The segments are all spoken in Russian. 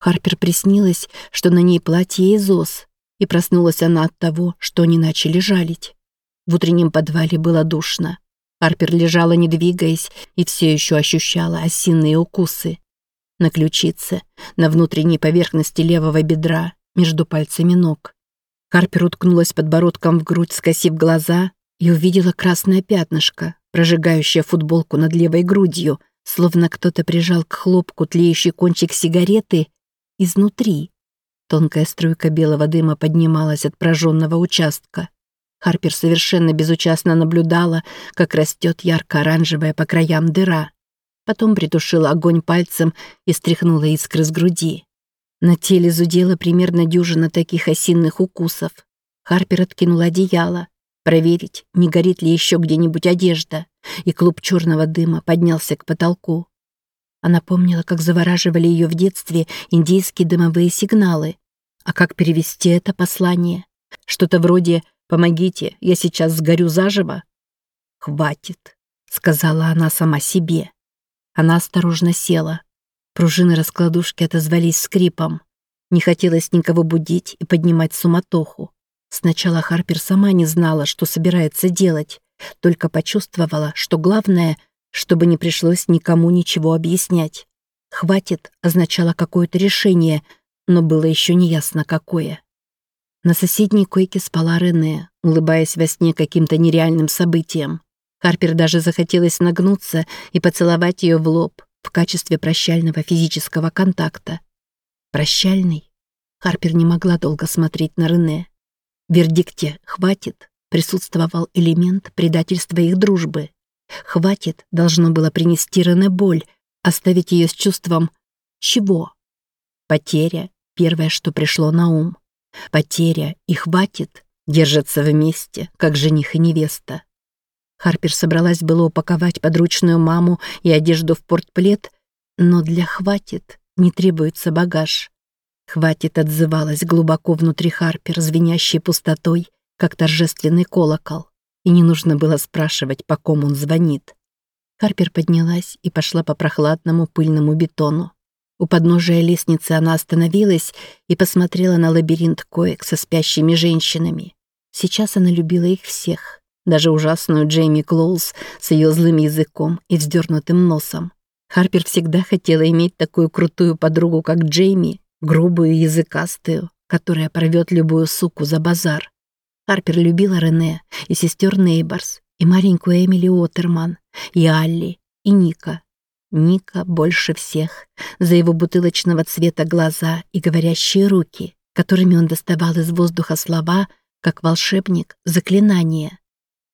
Харпер приснилось, что на ней платье из ос, и проснулась она от того, что они начали жалить. В утреннем подвале было душно. Харпер лежала, не двигаясь, и все еще ощущала осиные укусы. На ключице, на внутренней поверхности левого бедра, между пальцами ног. Харпер уткнулась подбородком в грудь, скосив глаза, и увидела красное пятнышко, прожигающее футболку над левой грудью, словно кто-то прижал к хлопку тлеющий кончик сигареты изнутри. Тонкая струйка белого дыма поднималась от прожженного участка. Харпер совершенно безучастно наблюдала, как растет ярко-оранжевая по краям дыра. Потом притушила огонь пальцем и стряхнула искры с груди. На теле зудела примерно дюжина таких осинных укусов. Харпер откинула одеяло. Проверить, не горит ли еще где-нибудь одежда, и клуб черного дыма поднялся к потолку. Она помнила, как завораживали ее в детстве индийские дымовые сигналы. А как перевести это послание? Что-то вроде «Помогите, я сейчас сгорю заживо». «Хватит», — сказала она сама себе. Она осторожно села. Пружины раскладушки отозвались скрипом. Не хотелось никого будить и поднимать суматоху. Сначала Харпер сама не знала, что собирается делать, только почувствовала, что главное — чтобы не пришлось никому ничего объяснять. «Хватит» означало какое-то решение, но было еще неясно какое. На соседней койке спала Рене, улыбаясь во сне каким-то нереальным событиям. Харпер даже захотелось нагнуться и поцеловать ее в лоб в качестве прощального физического контакта. Прощальный? Харпер не могла долго смотреть на Рене. Вердикте «хватит» присутствовал элемент предательства их дружбы. Хватит должно было принести Рене боль, оставить ее с чувством чего? Потеря — первое, что пришло на ум. Потеря и хватит держатся вместе, как жених и невеста. Харпер собралась было упаковать подручную маму и одежду в портплет, но для «хватит» не требуется багаж. «Хватит» отзывалась глубоко внутри Харпер, звенящей пустотой, как торжественный колокол и не нужно было спрашивать, по ком он звонит. Харпер поднялась и пошла по прохладному пыльному бетону. У подножия лестницы она остановилась и посмотрела на лабиринт коек со спящими женщинами. Сейчас она любила их всех, даже ужасную Джейми Клоуз с ее злым языком и вздернутым носом. Харпер всегда хотела иметь такую крутую подругу, как Джейми, грубую и языкастую, которая порвет любую суку за базар. Харпер любила Рене и сестер Нейборс, и маленькую Эмили Отерман, и Алли, и Ника. Ника больше всех, за его бутылочного цвета глаза и говорящие руки, которыми он доставал из воздуха слова, как волшебник, заклинание.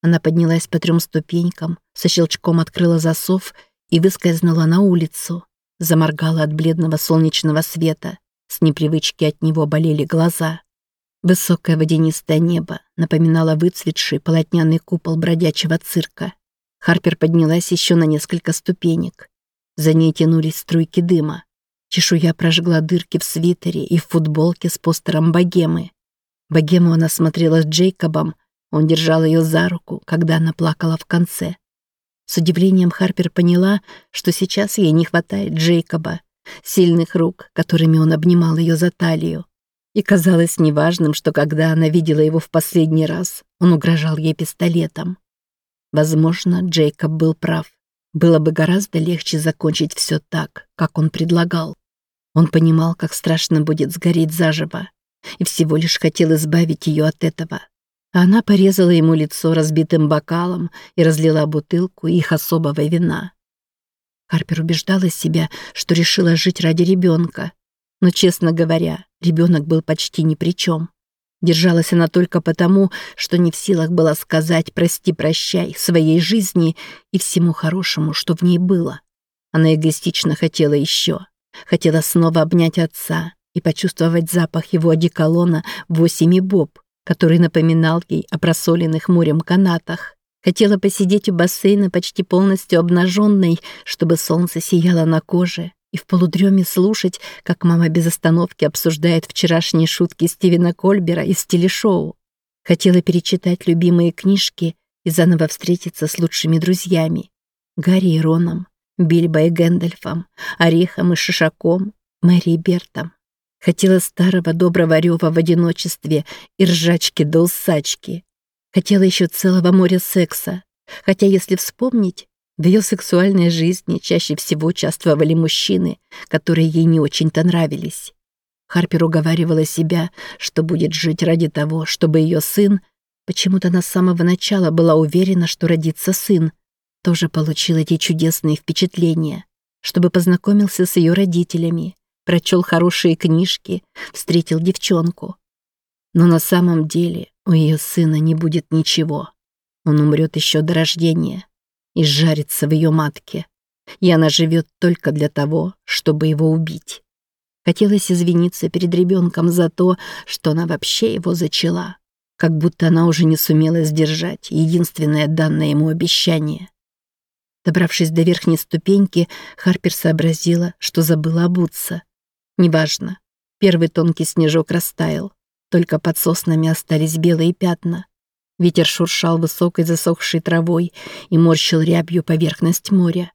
Она поднялась по трем ступенькам, со щелчком открыла засов и выскользнула на улицу. Заморгала от бледного солнечного света. С непривычки от него болели глаза. Высокое водянистое небо напоминало выцветший полотняный купол бродячего цирка. Харпер поднялась еще на несколько ступенек. За ней тянулись струйки дыма. Чешуя прожгла дырки в свитере и в футболке с постером богемы. Богему она смотрела с Джейкобом, он держал ее за руку, когда она плакала в конце. С удивлением Харпер поняла, что сейчас ей не хватает Джейкоба, сильных рук, которыми он обнимал ее за талию. И казалось неважным, что когда она видела его в последний раз, он угрожал ей пистолетом. Возможно, Джейкоб был прав. Было бы гораздо легче закончить все так, как он предлагал. Он понимал, как страшно будет сгореть заживо, и всего лишь хотел избавить ее от этого. А она порезала ему лицо разбитым бокалом и разлила бутылку их особого вина. Харпер убеждала себя, что решила жить ради ребенка, но, честно говоря, ребенок был почти ни при чем. Держалась она только потому, что не в силах была сказать «прости-прощай» своей жизни и всему хорошему, что в ней было. Она эгоистично хотела еще. Хотела снова обнять отца и почувствовать запах его одеколона «Восемь и Боб», который напоминал ей о просоленных морем канатах. Хотела посидеть у бассейна почти полностью обнаженной, чтобы солнце сияло на коже, и в полудреме слушать, как мама без остановки обсуждает вчерашние шутки Стивена Кольбера из телешоу. Хотела перечитать любимые книжки и заново встретиться с лучшими друзьями. Гарри и Роном, Бильбо и Гэндальфом, Орехом и Шишаком, Мэри и Бертом. Хотела старого доброго рева в одиночестве и ржачки до усачки. Хотела еще целого моря секса. Хотя, если вспомнить, в ее сексуальной жизни чаще всего участвовали мужчины, которые ей не очень-то нравились. Харпер уговаривала себя, что будет жить ради того, чтобы ее сын, почему-то она с самого начала была уверена, что родится сын, тоже получил эти чудесные впечатления, чтобы познакомился с ее родителями, прочел хорошие книжки, встретил девчонку. Но на самом деле у ее сына не будет ничего. Он умрет еще до рождения и жарится в ее матке. И она живет только для того, чтобы его убить. Хотелось извиниться перед ребенком за то, что она вообще его зачала. Как будто она уже не сумела сдержать единственное данное ему обещание. Добравшись до верхней ступеньки, Харпер сообразила, что забыла обуться. Неважно. Первый тонкий снежок растаял. Только под соснами остались белые пятна. Ветер шуршал высокой засохшей травой и морщил рябью поверхность моря.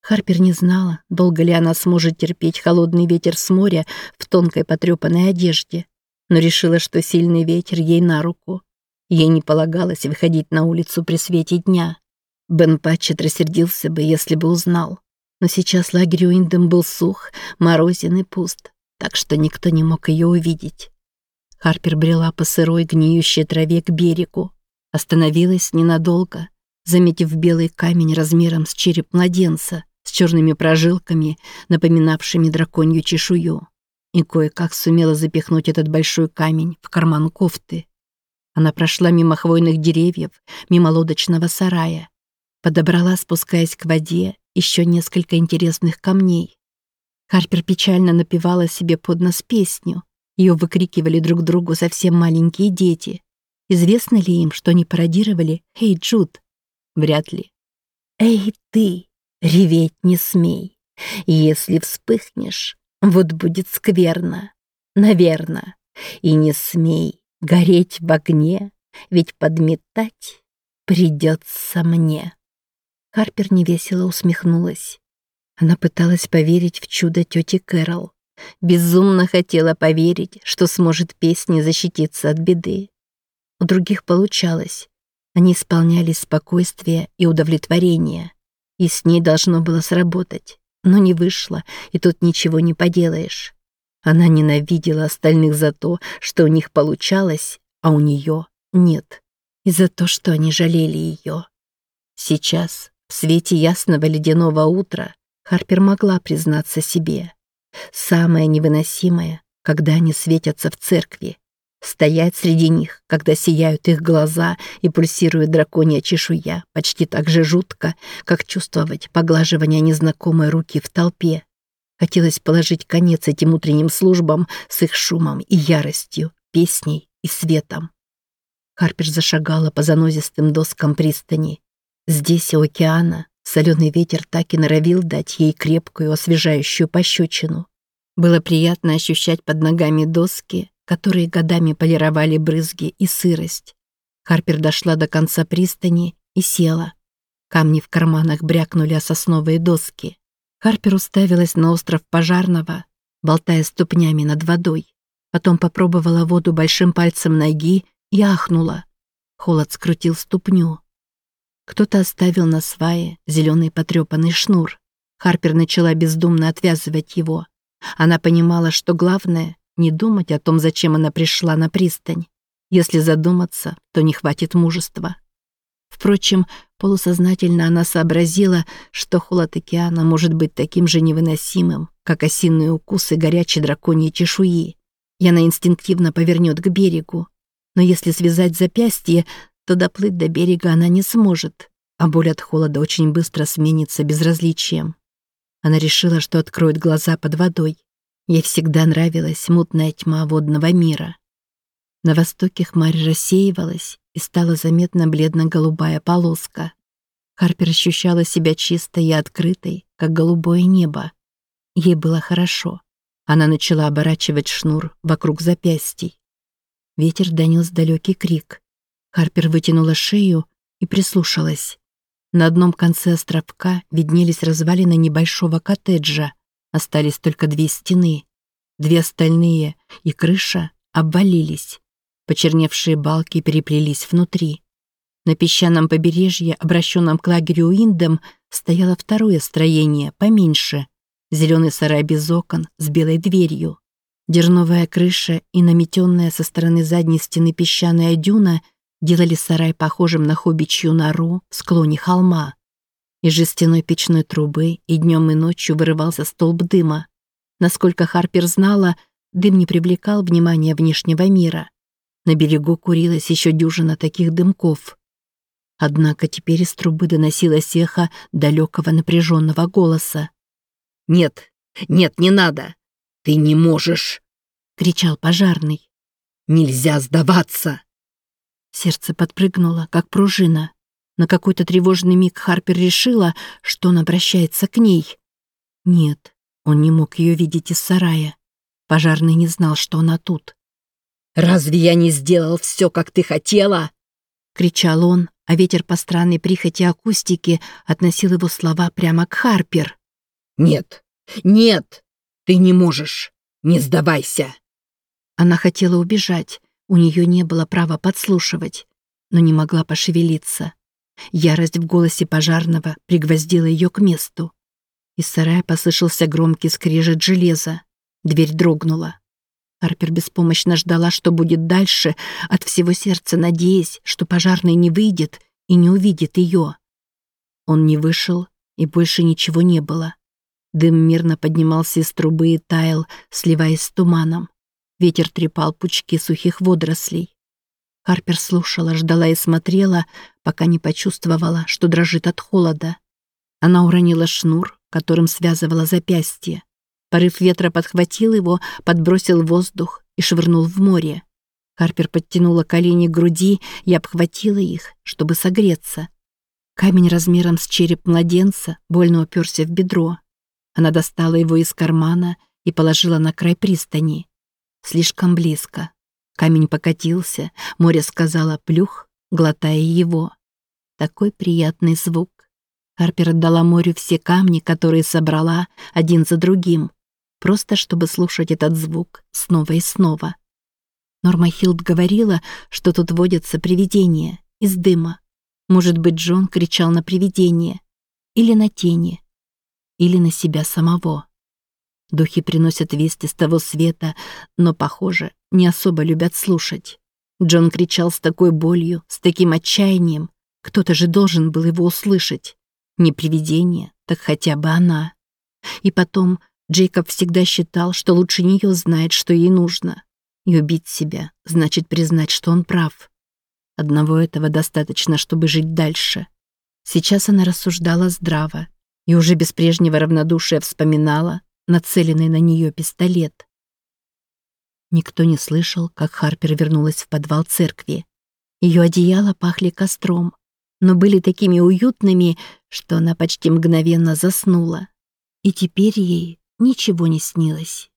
Харпер не знала, долго ли она сможет терпеть холодный ветер с моря в тонкой потрепанной одежде, но решила, что сильный ветер ей на руку. Ей не полагалось выходить на улицу при свете дня. Бен Патчет рассердился бы, если бы узнал. Но сейчас лагерь Уиндем был сух, морозен и пуст, так что никто не мог ее увидеть. Харпер брела по сырой гниющей траве к берегу. Остановилась ненадолго, заметив белый камень размером с череп младенца, с черными прожилками, напоминавшими драконью чешую. И кое-как сумела запихнуть этот большой камень в карман кофты. Она прошла мимо хвойных деревьев, мимо лодочного сарая. Подобрала, спускаясь к воде, еще несколько интересных камней. Харпер печально напевала себе под нос песню, ее выкрикивали друг другу совсем маленькие дети. Известно ли им, что они пародировали «Эй, Джуд»? Вряд ли. «Эй, ты, реветь не смей. Если вспыхнешь, вот будет скверно. Наверно. И не смей гореть в огне, ведь подметать придется мне». Харпер невесело усмехнулась. Она пыталась поверить в чудо тети Кэрол. Безумно хотела поверить, что сможет песней защититься от беды. У других получалось. Они исполняли спокойствие и удовлетворение. И с ней должно было сработать. Но не вышло, и тут ничего не поделаешь. Она ненавидела остальных за то, что у них получалось, а у нее нет. И за то, что они жалели ее. Сейчас, в свете ясного ледяного утра, Харпер могла признаться себе. Самое невыносимое, когда они светятся в церкви. Стоять среди них, когда сияют их глаза и пульсирует драконья чешуя, почти так же жутко, как чувствовать поглаживание незнакомой руки в толпе. Хотелось положить конец этим утренним службам с их шумом и яростью, песней и светом. Харпер зашагала по занозистым доскам пристани. Здесь, у океана, Соленый ветер так и норовил дать ей крепкую, освежающую пощечину. Было приятно ощущать под ногами доски, которые годами полировали брызги и сырость. Харпер дошла до конца пристани и села. Камни в карманах брякнули о сосновые доски. Харпер уставилась на остров Пожарного, болтая ступнями над водой. Потом попробовала воду большим пальцем ноги и ахнула. Холод скрутил ступню. Кто-то оставил на свае зеленый потрепанный шнур. Харпер начала бездумно отвязывать его. Она понимала, что главное — не думать о том, зачем она пришла на пристань. Если задуматься, то не хватит мужества. Впрочем, полусознательно она сообразила, что холод океана может быть таким же невыносимым, как осиные укусы горячей драконьей чешуи. И она инстинктивно повернет к берегу. Но если связать запястье, то доплыть до берега она не сможет, а боль от холода очень быстро сменится безразличием. Она решила, что откроет глаза под водой. Ей всегда нравилась мутная тьма водного мира. На востоке хмарь рассеивалась, и стала заметна бледно-голубая полоска. Харпер ощущала себя чистой и открытой, как голубое небо. Ей было хорошо. Она начала оборачивать шнур вокруг запястий. Ветер донес далекий крик. Харпер вытянула шею и прислушалась. На одном конце островка виднелись развалины небольшого коттеджа. Остались только две стены. Две остальные и крыша обвалились. Почерневшие балки переплелись внутри. На песчаном побережье, обращенном к лагерю Уиндом, стояло второе строение, поменьше. Зеленый сарай без окон, с белой дверью. Дерновая крыша и наметенная со стороны задней стены песчаная дюна делали сарай похожим на хобичью нору в склоне холма. Из жестяной печной трубы и днем и ночью вырывался столб дыма. Насколько Харпер знала, дым не привлекал внимания внешнего мира. На берегу курилась еще дюжина таких дымков. Однако теперь из трубы доносилось эхо далекого напряженного голоса. «Нет, нет, не надо! Ты не можешь!» — кричал пожарный. «Нельзя сдаваться!» Сердце подпрыгнуло, как пружина. На какой-то тревожный миг Харпер решила, что он обращается к ней. Нет, он не мог ее видеть из сарая. Пожарный не знал, что она тут. «Разве я не сделал все, как ты хотела?» — кричал он, а ветер по странной прихоти акустики относил его слова прямо к Харпер. «Нет, нет, ты не можешь, не сдавайся!» Она хотела убежать, у нее не было права подслушивать, но не могла пошевелиться. Ярость в голосе пожарного пригвоздила ее к месту. Из сарая послышался громкий скрежет железа. Дверь дрогнула. Харпер беспомощно ждала, что будет дальше, от всего сердца надеясь, что пожарный не выйдет и не увидит ее. Он не вышел, и больше ничего не было. Дым мирно поднимался из трубы и таял, сливаясь с туманом. Ветер трепал пучки сухих водорослей. Харпер слушала, ждала и смотрела, пока не почувствовала, что дрожит от холода. Она уронила шнур, которым связывала запястье. Порыв ветра подхватил его, подбросил воздух и швырнул в море. Харпер подтянула колени к груди и обхватила их, чтобы согреться. Камень размером с череп младенца больно уперся в бедро. Она достала его из кармана и положила на край пристани. Слишком близко. Камень покатился, море сказала плюх, глотая его. Такой приятный звук. Харпер отдала морю все камни, которые собрала один за другим, просто чтобы слушать этот звук снова и снова. Норма Хилд говорила, что тут водятся привидения из дыма. Может быть, Джон кричал на привидение, или на тени, или на себя самого. Духи приносят вести с того света, но, похоже, не особо любят слушать. Джон кричал с такой болью, с таким отчаянием. Кто-то же должен был его услышать. Не привидение, так хотя бы она. И потом Джейкоб всегда считал, что лучше нее знает, что ей нужно. И убить себя значит признать, что он прав. Одного этого достаточно, чтобы жить дальше. Сейчас она рассуждала здраво и уже без прежнего равнодушия вспоминала, нацеленный на нее пистолет. Никто не слышал, как Харпер вернулась в подвал церкви. Ее одеяла пахли костром, но были такими уютными, что она почти мгновенно заснула. И теперь ей ничего не снилось.